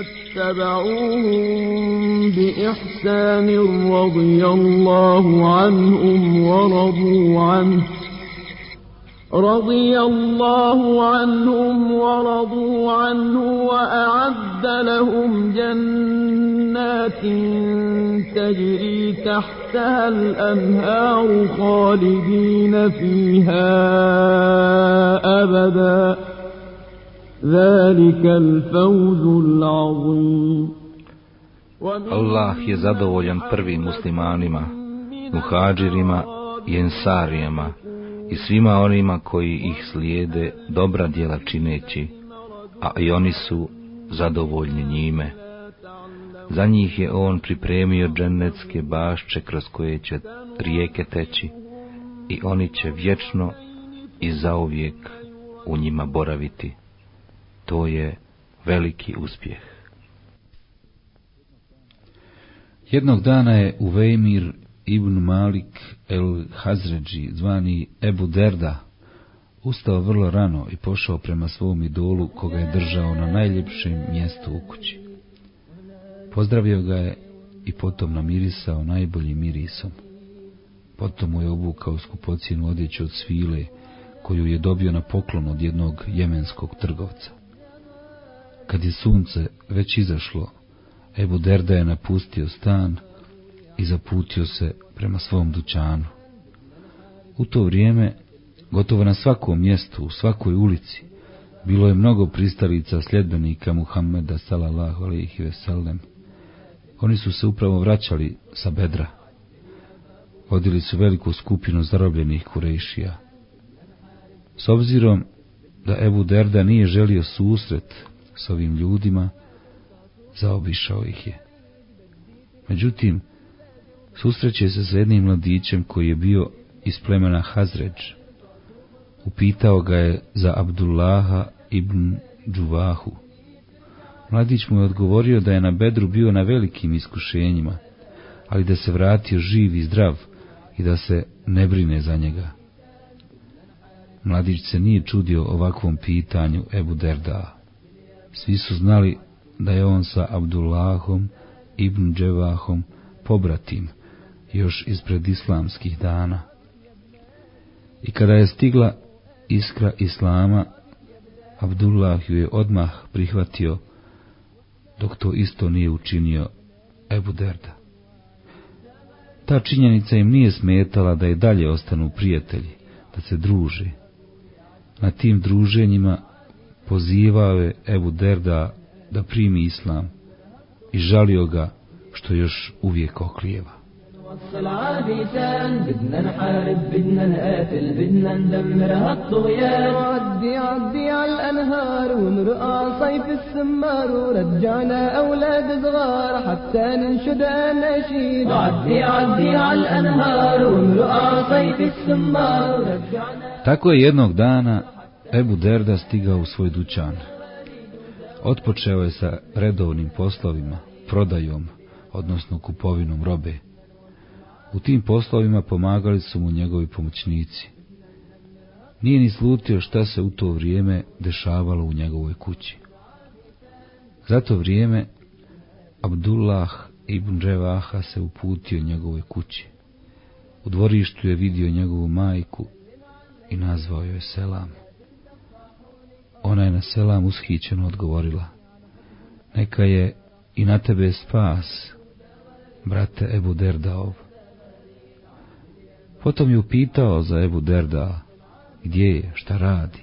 اتبعوهم بإحسان رضي الله عنهم ورضوا عنه. رضي الله عنهم ورضوا عنه وأعد لهم جنات تجري تحتها الأنهار خالدين فيها أبدا. ذلك الفوز العظيم Allah je zadovoljan prvim muslimanima, muhađirima i ensarijama i svima onima koji ih slijede dobra djela čineći, a i oni su zadovoljni njime. Za njih je on pripremio dženecke bašče kroz koje će rijeke teći i oni će vječno i zauvijek u njima boraviti. To je veliki uspjeh. Jednog dana je Uvejmir ibn Malik el Hazređi, zvani Ebu Derda, ustao vrlo rano i pošao prema svom idolu koga je držao na najljepšem mjestu u kući. Pozdravio ga je i potom namirisao najboljim mirisom. Potom mu je obukao skupocjenu odjeću od svile, koju je dobio na poklon od jednog jemenskog trgovca. Kad je sunce već izašlo, Ebu Derda je napustio stan i zaputio se prema svom dućanu. U to vrijeme, gotovo na svakom mjestu, u svakoj ulici, bilo je mnogo pristalica sljedbenika Muhammeda sallallahu alejhi ve sellem. Oni su se upravo vraćali sa bedra. Vodili su veliku skupinu zarobljenih kurejšija. S obzirom da Ebu Derda nije želio susret s ovim ljudima, zaobišao ih je. Međutim, susreće se s jednim mladićem koji je bio iz plemena Hazređ. Upitao ga je za Abdullaha ibn Džuvahu. Mladić mu je odgovorio da je na bedru bio na velikim iskušenjima, ali da se vratio živ i zdrav i da se ne brine za njega. Mladić se nije čudio ovakvom pitanju Ebu Derda. Svi su znali da je on sa Abdullahom ibn Dževahom pobratim, još ispred islamskih dana. I kada je stigla iskra islama, Abdullah ju je odmah prihvatio, dok to isto nije učinio Ebu Derda. Ta činjenica im nije smetala da i dalje ostanu prijatelji, da se druže. Na tim druženjima pozivao je Ebu Derda da primi islam i žalio ga što još uvijek oklijeva. وصل عابسان بدنا نحارب بدنا نقاتل بدنا ندمر هالطغيان عدي عدي على الأنهار ونرقع صيف السمار ورجعنا أولاد صغار حتى ننشد أناشيد عدي عدي على الأنهار ونرقع صيف السمار ورجعنا Tako je jednog dana Ebu Derda stigao u svoj dućan. Otpočeo je sa redovnim poslovima, prodajom, odnosno kupovinom robe. U tim poslovima pomagali su mu njegovi pomoćnici. Nije ni slutio šta se u to vrijeme dešavalo u njegovoj kući. Za to vrijeme Abdullah ibn Revaha se uputio njegovoj kući. U dvorištu je vidio njegovu majku i nazvao joj selam. Ona je na selam ushićeno odgovorila. Neka je i na tebe spas, brate Ebu Derdaov. Potom ju pitao za Ebu Derda, gdje je, šta radi.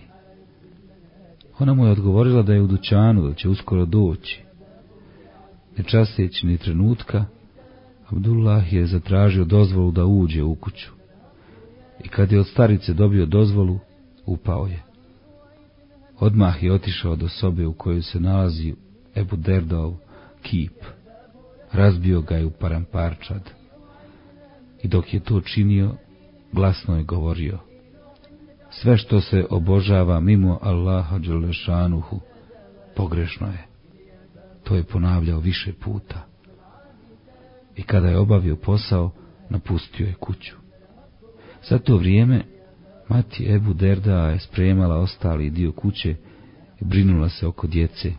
Ona mu je odgovorila da je u dućanu, da će uskoro doći. Ne časteći ni trenutka, Abdullah je zatražio dozvolu da uđe u kuću. I kad je od starice dobio dozvolu, upao je. Odmah je otišao do sobe u kojoj se nalazi Ebu Derdov kip. Razbio ga je u paramparčad. I dok je to činio, glasno je govorio. Sve što se obožava mimo Allaha Đelešanuhu, pogrešno je. To je ponavljao više puta. I kada je obavio posao, napustio je kuću. Za to vrijeme, mati Ebu Derda je spremala ostali dio kuće i brinula se oko djece.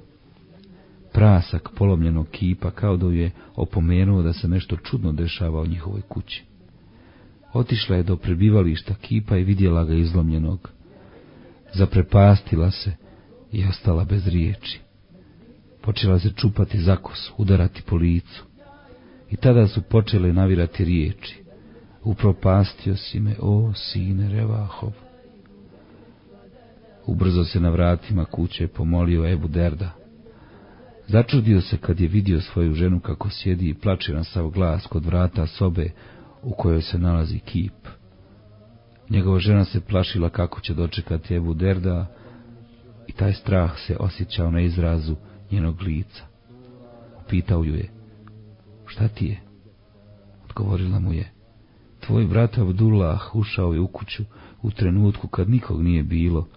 Prasak polomljenog kipa kao da je opomenuo da se nešto čudno dešava u njihovoj kući. Otišla je do prebivališta kipa i vidjela ga izlomljenog. Zaprepastila se i ostala bez riječi. Počela se čupati za kosu, udarati po licu. I tada su počele navirati riječi. Upropastio si me, o sine Revahov. Ubrzo se na vratima kuće pomolio Ebu Derda. Začudio se kad je vidio svoju ženu kako sjedi i plače na sav glas kod vrata sobe u kojoj se nalazi kip. Njegova žena se plašila kako će dočekati Ebu Derda i taj strah se osjećao na izrazu njenog lica. Pitao ju je, šta ti je? Odgovorila mu je, tvoj brat Abdullah ušao je u kuću u trenutku kad nikog nije bilo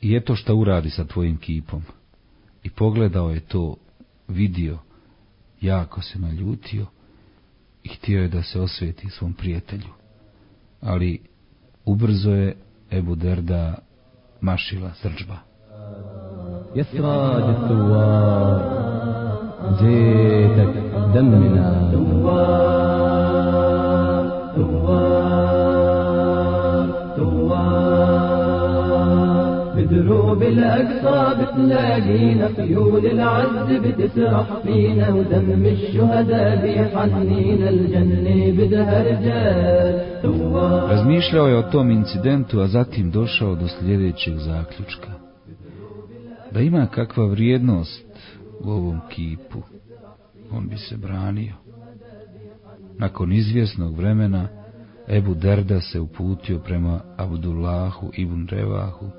i eto šta uradi sa tvojim kipom. I pogledao je to, vidio, jako se naljutio i htio je da se osveti svom prijatelju. Ali ubrzo je Ebu Derda mašila srđba. يسراج الثوار جيتك دمنا ثوار ثوار ثوار بدروب الأقصى بتلاقينا خيول العز بتسرح فينا ودم الشهداء بيحنينا الجنة بدها رجال ثوار Razmišljao je o tom incidentu, a zatim došao do sljedećeg zaključka. Da ima kakva vrijednost u ovom kipu, on bi se branio. Nakon izvjesnog vremena, Ebu Derda se uputio prema Abdullahu ibn Revahu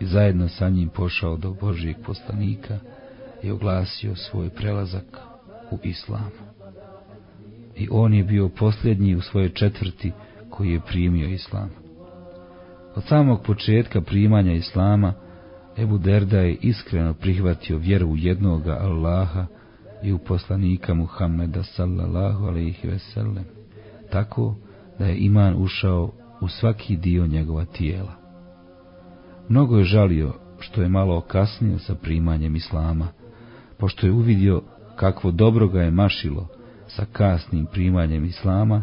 i zajedno sa njim pošao do Božijeg poslanika i oglasio svoj prelazak u islam. I on je bio posljednji u svojoj četvrti koji je primio islam. Od samog početka primanja islama Ebu Derda je iskreno prihvatio vjeru u jednoga Allaha i u poslanika Muhammeda sallallahu alaihi ve sellem, tako da je iman ušao u svaki dio njegova tijela. Mnogo je žalio što je malo okasnio sa primanjem islama, pošto je uvidio kakvo dobro ga je mašilo sa kasnim primanjem islama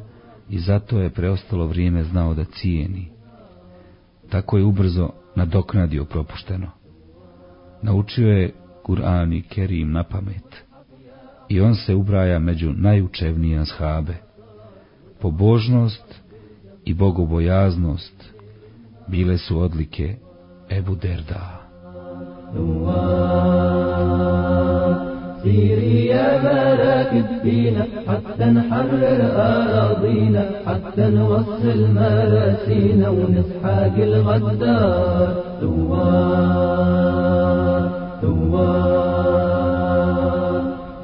i zato je preostalo vrijeme znao da cijeni. Tako je ubrzo nadoknadio propušteno. Naučio je Kur'an i Kerim na pamet i on se ubraja među najučevnije ashabe. Pobožnost i bogobojaznost bile su odlike Ebu Derda. سيري يا مراكب فينا حتى نحرر أراضينا حتى نوصل مراسينا ونسحاق الغدار ثوار ثوار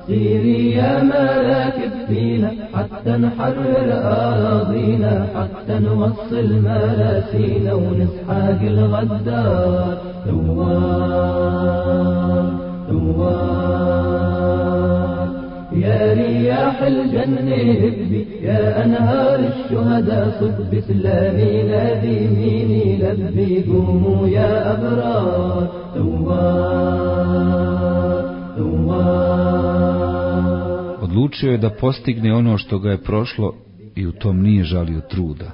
سيري يا مراكب فينا حتى نحرر أراضينا حتى نوصل مراسينا ونسحاق الغدار. ثوار ثوار يا رياح الجنة هبي يا أنهار الشهداء صب سلامي نادي ميني لبي قوموا يا أبرار. ثوار Odlučio je da postigne ono što ga je prošlo i u tom nije žalio truda.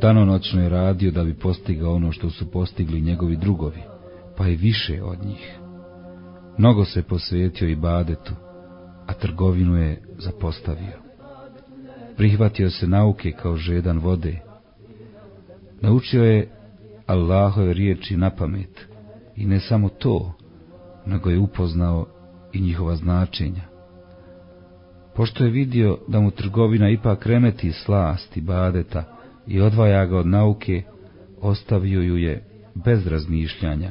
Danonoćno je radio da bi postigao ono što su postigli njegovi drugovi, pa i više od njih. Mnogo se posvetio i badetu, a trgovinu je zapostavio. Prihvatio se nauke kao žedan vode. Naučio je Allahove riječi na pamet i ne samo to, nego je upoznao i njihova značenja. Pošto je vidio da mu trgovina ipak remeti slast i badeta i odvaja ga od nauke, ostavio ju je bez razmišljanja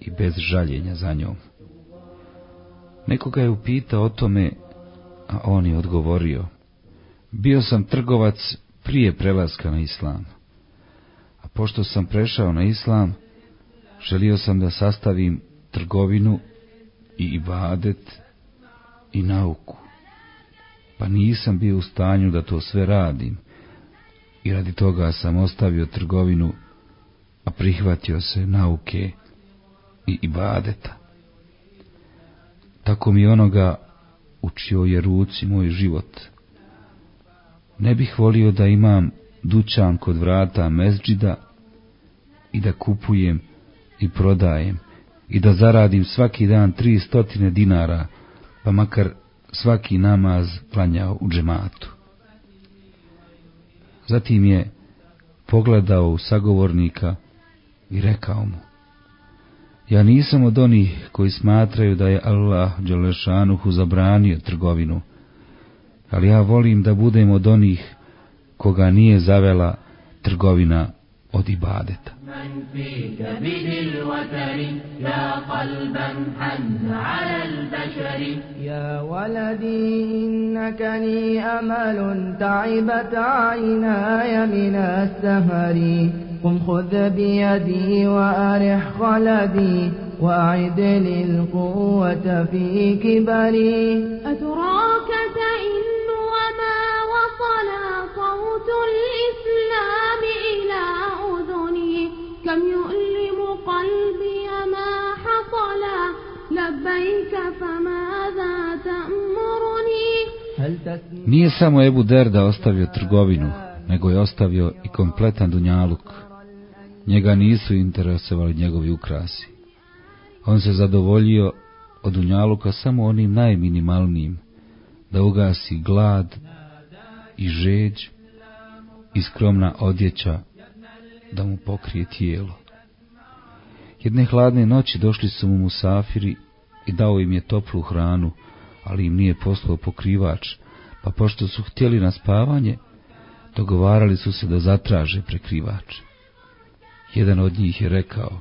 i bez žaljenja za njom. Nekoga je upitao o tome, a on je odgovorio, bio sam trgovac prije prelaska na islam, a pošto sam prešao na islam, želio sam da sastavim trgovinu i ibadet i nauku, pa nisam bio u stanju da to sve radim i radi toga sam ostavio trgovinu, a prihvatio se nauke i ibadeta. Tako mi onoga učio je ruci moj život. Ne bih volio da imam dućan kod vrata mezđida i da kupujem i prodajem i da zaradim svaki dan tri stotine dinara, pa makar svaki namaz klanjao u džematu. Zatim je pogledao u sagovornika i rekao mu, ja nisam od onih koji smatraju da je Allah Đelešanuhu zabranio trgovinu, ali ja volim da budem od onih koga nije zavela trgovina ودي بعدت من في كبد الوتر يا قلبا حن على البشر يا ولدي إنك لي أمل تعبت عيناي من السهر. قم خذ بيدي وأرح خلدي وأعد لي القوة في كبري. أتراك أذني كم يؤلم قلبي ما حصل لبيك فماذا تأمرني هل تسمع Nije samo Ebu Derda ostavio trgovinu, nego je ostavio i kompletan dunjaluk. Njega nisu interesovali njegovi ukrasi. On se zadovoljio od dunjaluka samo onim najminimalnijim, da ugasi glad i žeđ i skromna odjeća da mu pokrije tijelo. Jedne hladne noći došli su mu musafiri i dao im je toplu hranu, ali im nije poslao pokrivač, pa pošto su htjeli na spavanje, dogovarali su se da zatraže prekrivač. Jedan od njih je rekao,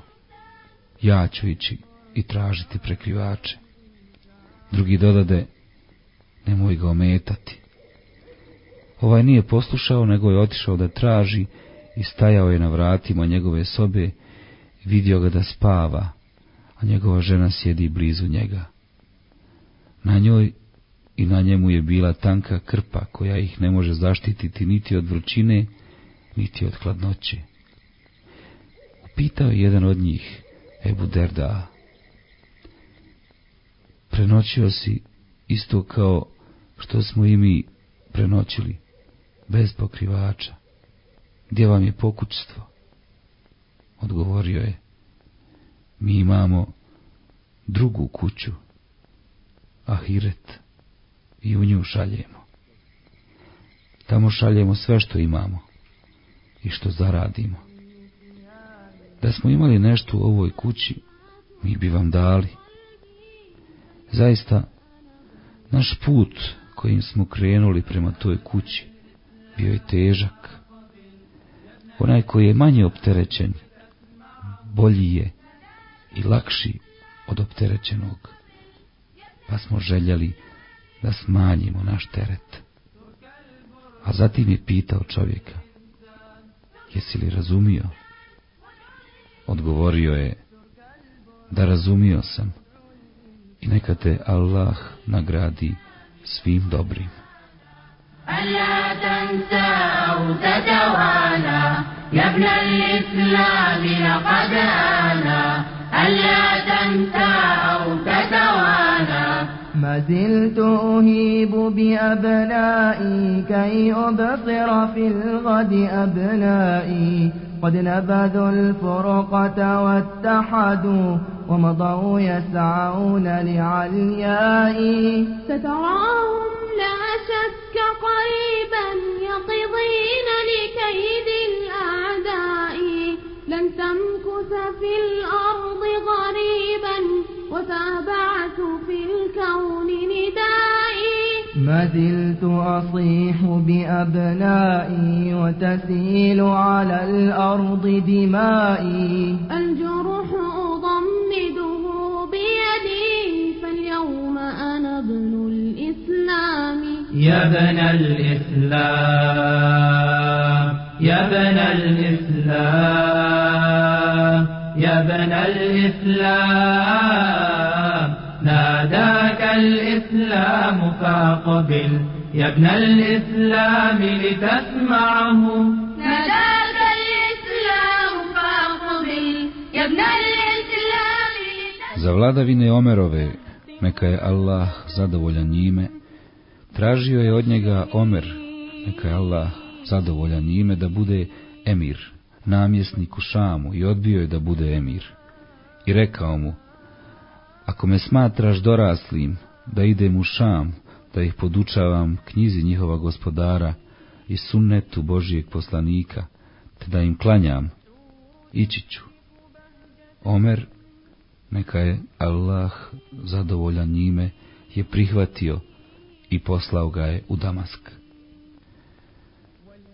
ja ću ići i tražiti prekrivače. Drugi dodade, nemoj ga ometati. Ovaj nije poslušao, nego je otišao da traži i stajao je na vratima njegove sobe, vidio ga da spava, a njegova žena sjedi blizu njega. Na njoj i na njemu je bila tanka krpa koja ih ne može zaštititi niti od vrućine, niti od hladnoće. Upitao je jedan od njih, Ebu Derda, prenoćio si isto kao što smo i mi prenoćili, bez pokrivača. Gdje vam je pokućstvo? Odgovorio je, mi imamo drugu kuću, Ahiret, i u nju šaljemo. Tamo šaljemo sve što imamo i što zaradimo. Da smo imali nešto u ovoj kući, mi bi vam dali. Zaista, naš put kojim smo krenuli prema toj kući bio je težak. Onaj koji je manje opterećen, bolji je i lakši od opterećenog, pa smo željeli da smanjimo naš teret. A zatim je pitao čovjeka, jesi li razumio? Odgovorio je, da razumio sam i neka te Allah nagradi svim dobrim. ألا تنسى أو تتوانى يا ابن الإسلام لقد آنا ألا تنسى أو تتوانى ما زلت أهيب بأبنائي كي أبصر في الغد أبنائي. قد نبذوا الفرقة واتحدوا ومضوا يسعون لعليائي. ستراهم قريبا يقضين لكيد الأعداء. لن تمكث في الأرض غريبا وسأبعث في الكون ندائي. ما زلت أصيح بأبنائي وتسيل على الأرض دمائي. الجرح أضمده بيدي فاليوم أنا ابن الإسلام. يا بن الإسلام يا بن الإسلام يا بن الإسلام. ناداك الإسلام فاقبل يا ابن الإسلام لتسمعه. ناداك الإسلام فاقبل يا ابن الإسلام Za vladavine Omerove, neka je Allah zadovoljan njime, tražio je od njega Omer, neka je Allah zadovoljan njime, da bude emir, namjesnik u Šamu i odbio je da bude emir. I rekao mu, ako me smatraš doraslim, da idem u Šam, da ih podučavam knjizi njihova gospodara i sunnetu Božijeg poslanika, te da im klanjam, ići ću. Omer, neka je Allah zadovoljan njime, je prihvatio i poslao ga je u Damask.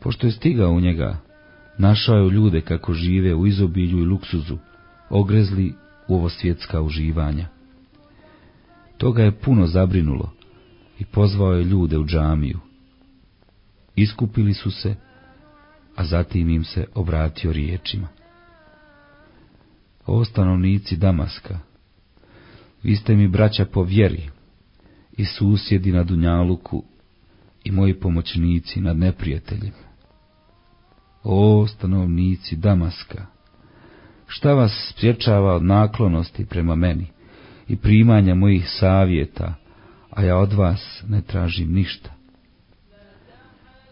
Pošto je stigao u njega, našao je ljude kako žive u izobilju i luksuzu, ogrezli u ovo svjetska uživanja. Toga je puno zabrinulo i pozvao je ljude u džamiju. Iskupili su se, a zatim im se obratio riječima. O stanovnici Damaska, vi ste mi braća po vjeri i susjedi na Dunjaluku i moji pomoćnici nad neprijateljima. O stanovnici Damaska, šta vas spriječava od naklonosti prema meni i primanja mojih savjeta, a ja od vas ne tražim ništa.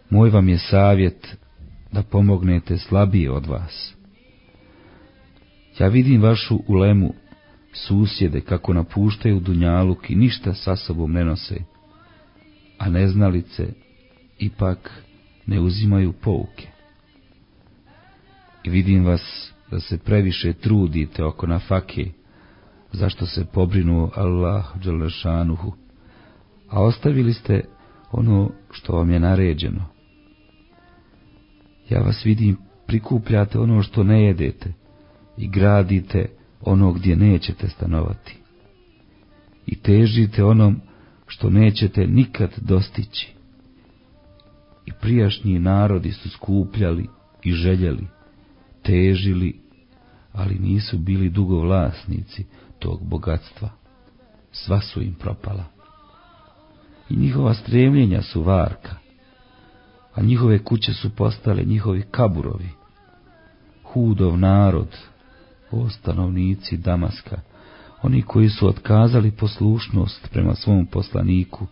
Moj vam je savjet da pomognete slabije od vas. Ja vidim vašu ulemu, susjede kako napuštaju Dunjaluk i ništa sa sobom ne nose, a neznalice ipak ne uzimaju pouke. I vidim vas da se previše trudite oko na fake, zašto se pobrinuo Allah Đalešanuhu, a ostavili ste ono što vam je naređeno. Ja vas vidim, prikupljate ono što ne jedete i gradite ono gdje nećete stanovati. I težite onom što nećete nikad dostići. I prijašnji narodi su skupljali i željeli, težili, ali nisu bili dugo vlasnici tog bogatstva. Sva su im propala. I njihova stremljenja su varka, a njihove kuće su postale njihovi kaburovi. Hudov narod, o stanovnici Damaska, oni koji su otkazali poslušnost prema svom poslaniku,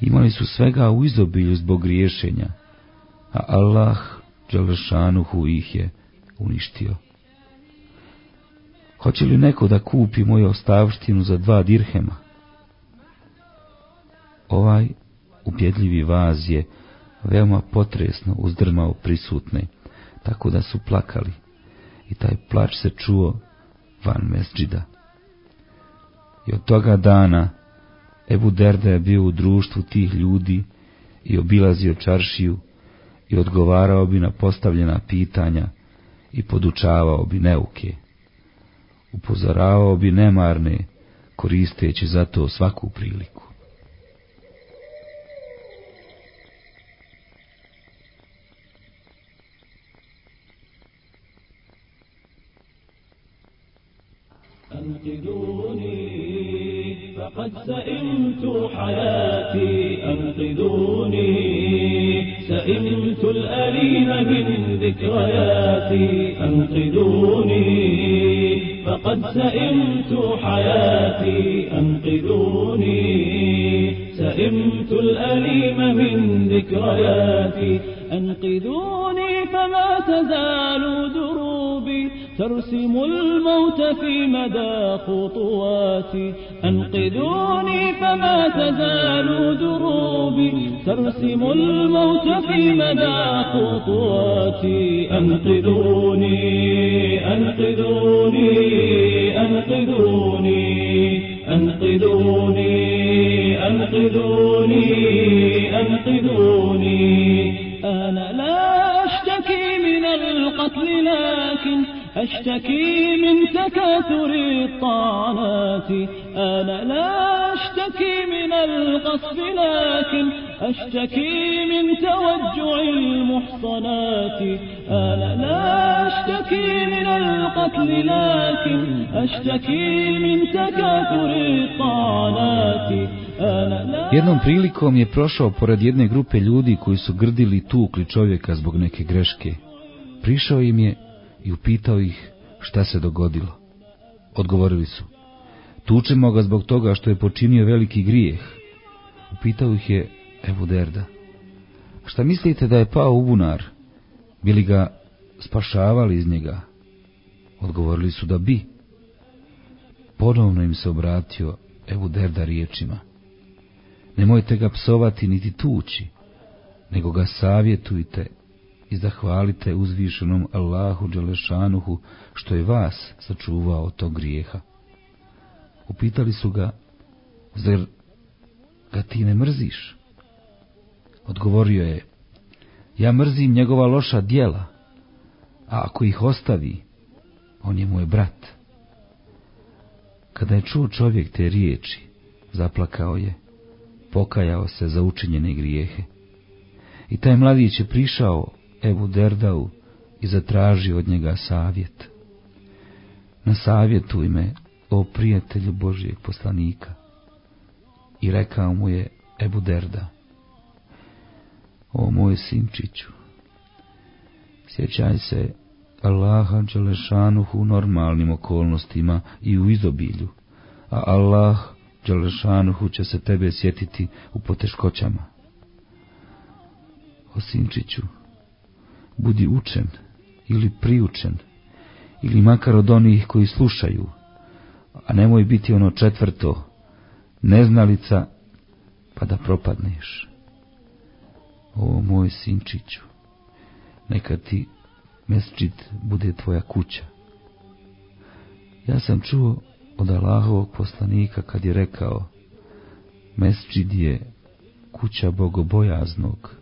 imali su svega u izobilju zbog rješenja, a Allah Đalešanuhu ih je uništio. Hoće li neko da kupi moju ostavštinu za dva dirhema? Ovaj ubjedljivi vaz je veoma potresno uzdrmao prisutne, tako da su plakali i taj plač se čuo van mesđida. I od toga dana Ebu Derda je bio u društvu tih ljudi i obilazio čaršiju i odgovarao bi na postavljena pitanja i podučavao bi neuke. Upozoravao bi nemarne, koristeći za to svaku priliku. أنقذوني فقد سئمت حياتي أنقذوني سئمت الأليم من ذكرياتي أنقذوني فقد سئمت حياتي أنقذوني سئمت الأليم من ذكرياتي أنقذوني فما تزال دروبي ترسم الموت في مدى خطواتي. أنقذوني فما تزال دروبي ترسم الموت في مدى خطواتي. أنقذوني أنقذوني أنقذوني أنقذوني أنقذوني أنقذوني. أنا لا أشتكي من القتل لكن أشتكي من تكاثر الطعنات أنا لا أشتكي من القصف لكن أشتكي من توجع المحصنات أنا لا أشتكي من القتل لكن أشتكي من تكاثر الطعنات أنا لا Jednom prilikom je prošao pored jedne grupe ljudi koji su grdili i tukli čovjeka zbog neke greške. Prišao im je i upitao ih šta se dogodilo. Odgovorili su, Tučemo ga zbog toga što je počinio veliki grijeh. Upitao ih je Ebu Derda. Šta mislite da je pao u bunar? Bili ga spašavali iz njega? Odgovorili su da bi. Ponovno im se obratio Ebu Derda riječima. Nemojte ga psovati niti tući, nego ga savjetujte i zahvalite uzvišenom Allahu Đelešanuhu što je vas sačuvao tog grijeha. Upitali su ga, zar ga ti ne mrziš? Odgovorio je, ja mrzim njegova loša djela, a ako ih ostavi, on je moj brat. Kada je čuo čovjek te riječi, zaplakao je, pokajao se za učinjene grijehe. I taj mladić je prišao Ebu Derdau i zatražio od njega savjet. Na savjetu ime, o prijatelju Božijeg poslanika. I rekao mu je Ebu Derda, o moj sinčiću, sjećaj se Allaha Đelešanuhu u normalnim okolnostima i u izobilju, a Allah Đelešanuhu će se tebe sjetiti u poteškoćama. O sinčiću, budi učen ili priučen, ili makar od onih koji slušaju, a nemoj biti ono četvrto, neznalica, pa da propadneš. O moj sinčiću, neka ti mesčid bude tvoja kuća. Ja sam čuo od Allahovog poslanika kad je rekao, mesčid je kuća bogobojaznog.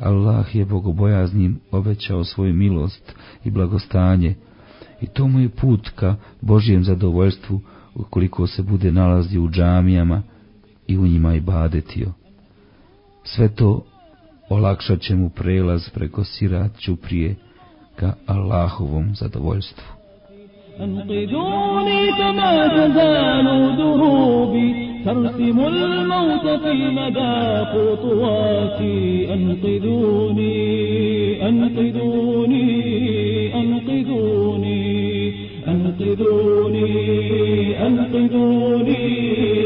Allah je bogobojaznim obećao svoju milost i blagostanje i to mu je put ka Božijem zadovoljstvu ukoliko se bude nalazio u džamijama i u njima i badetio. Sve to olakšat će mu prelaz preko sirat prije ka Allahovom zadovoljstvu. ترسم الموت في مدى خطواتي. أنقذوني أنقذوني أنقذوني أنقذوني أنقذوني. أنقذوني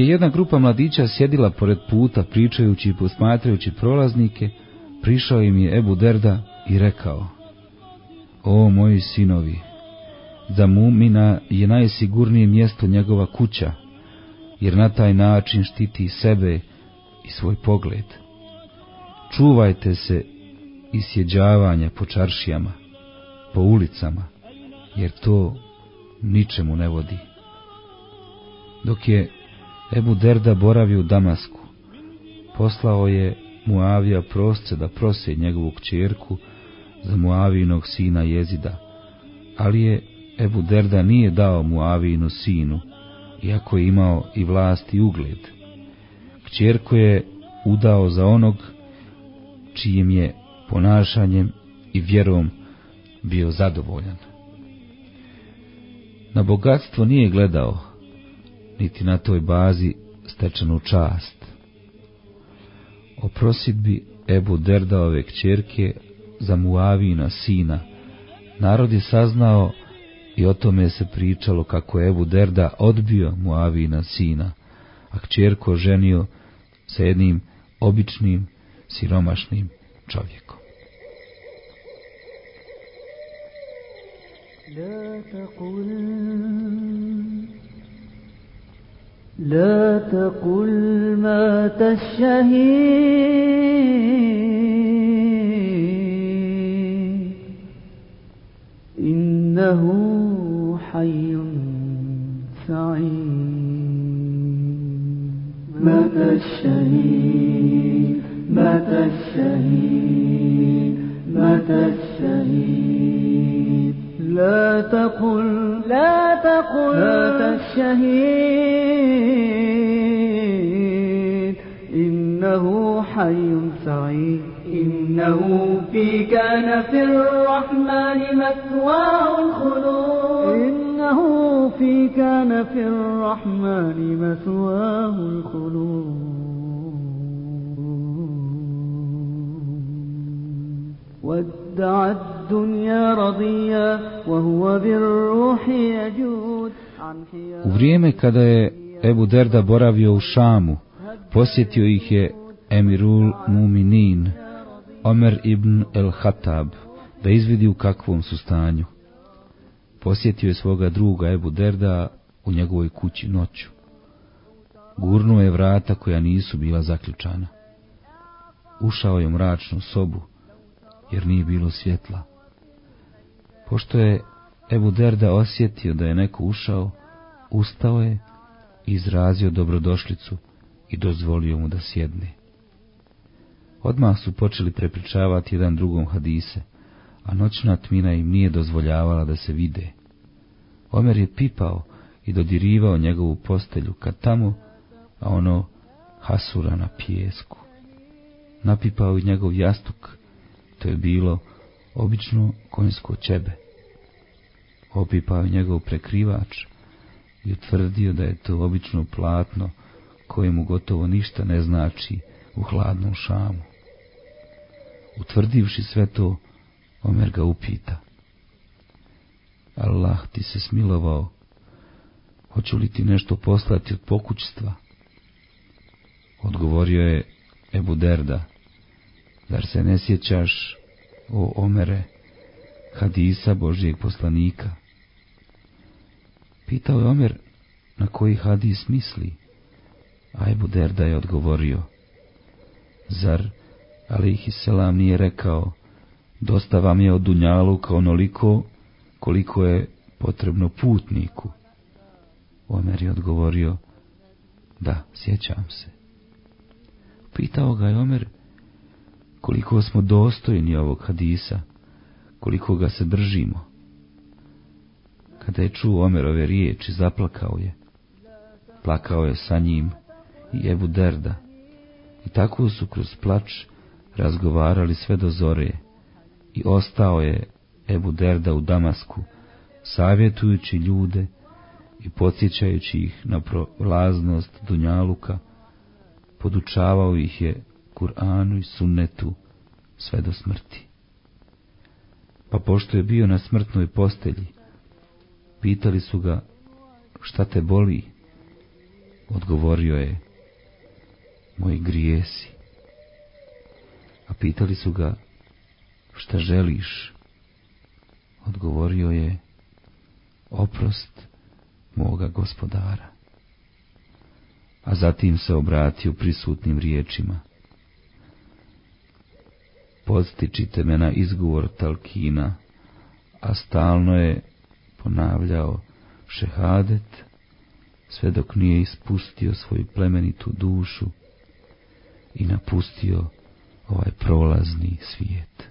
je jedna grupa mladića sjedila pored puta pričajući i posmatrajući prolaznike, prišao im je Ebu Derda i rekao O moji sinovi, za mumina je najsigurnije mjesto njegova kuća, jer na taj način štiti sebe i svoj pogled. Čuvajte se isjeđavanja po čaršijama, po ulicama, jer to ničemu ne vodi. Dok je Ebu Derda boravio u Damasku, poslao je Muavija prosce da prose njegovu kćerku za Muavijinog sina Jezida, ali je Ebu Derda nije dao Muavijinu sinu, iako je imao i vlast i ugled. Kćerku je udao za onog čijim je ponašanjem i vjerom bio zadovoljan. Na bogatstvo nije gledao, niti na toj bazi stečenu čast. O prosidbi Ebu Derdaove kćerke za Muavina sina, narod je saznao i o tome se pričalo kako je Ebu Derda odbio Muavina sina, a kćerko ženio sa jednim običnim, siromašnim čovjekom. لا تقل لا تقل مات الشهيد. إنه حي سعيد. مات الشهيد مات الشهيد مات الشهيد. الشهيد. إنه حي سعيد. إنه في كان في الرحمن مثواه الخلود. إنه في كان في الرحمن مثواه الخلود. ودع الدنيا رضيا وهو بالروح يجود. U vrijeme kada je Ebu Derda boravio u Šamu, posjetio ih je Emirul Muminin, Omer ibn el Hatab, da izvidi u kakvom su stanju. Posjetio je svoga druga Ebu Derda u njegovoj kući noću. Gurnuo je vrata koja nisu bila zaključana. Ušao je u mračnu sobu, jer nije bilo svjetla. Pošto je Ebu Derda osjetio da je neko ušao, ustao je i izrazio dobrodošlicu i dozvolio mu da sjedne. Odmah su počeli prepričavati jedan drugom hadise, a noćna tmina im nije dozvoljavala da se vide. Omer je pipao i dodirivao njegovu postelju kad tamo, a ono hasura na pijesku. Napipao i njegov jastuk, to je bilo obično konjsko čebe. Opipao je njegov prekrivač i utvrdio da je to obično platno kojemu gotovo ništa ne znači u hladnom šamu. Utvrdivši sve to, Omer ga upita. Allah ti se smilovao, hoću li ti nešto poslati od pokućstva? Odgovorio je Ebu Derda, zar se ne sjećaš, o Omere, hadisa Božijeg poslanika? Pitao je Omer na koji hadis misli, a Ebu Derda je odgovorio, zar alihi selam nije rekao, dosta vam je od Dunjaluka onoliko koliko je potrebno putniku. Omer je odgovorio, da, sjećam se. Pitao ga je Omer, koliko smo dostojni ovog hadisa, koliko ga se držimo. Kada je čuo Omerove riječi, zaplakao je. Plakao je sa njim i Ebu Derda. I tako su kroz plač razgovarali sve do zore i ostao je Ebu Derda u Damasku, savjetujući ljude i podsjećajući ih na prolaznost Dunjaluka, podučavao ih je Kur'anu i sunnetu sve do smrti. Pa pošto je bio na smrtnoj postelji, pitali su ga šta te boli, odgovorio je moji grijesi. A pitali su ga šta želiš, odgovorio je oprost moga gospodara. A zatim se obratio prisutnim riječima. Podstičite me na izgovor Talkina, a stalno je ponavljao šehadet, sve dok nije ispustio svoju plemenitu dušu i napustio ovaj prolazni svijet.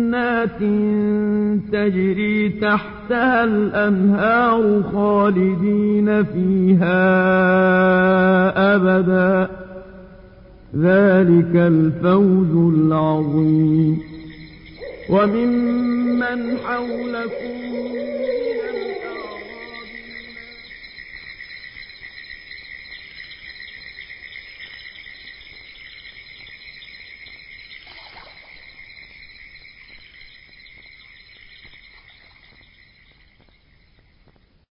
جنات تجري تحتها الأنهار خالدين فيها أبدا. ذلك الفوز العظيم. وممن حولكم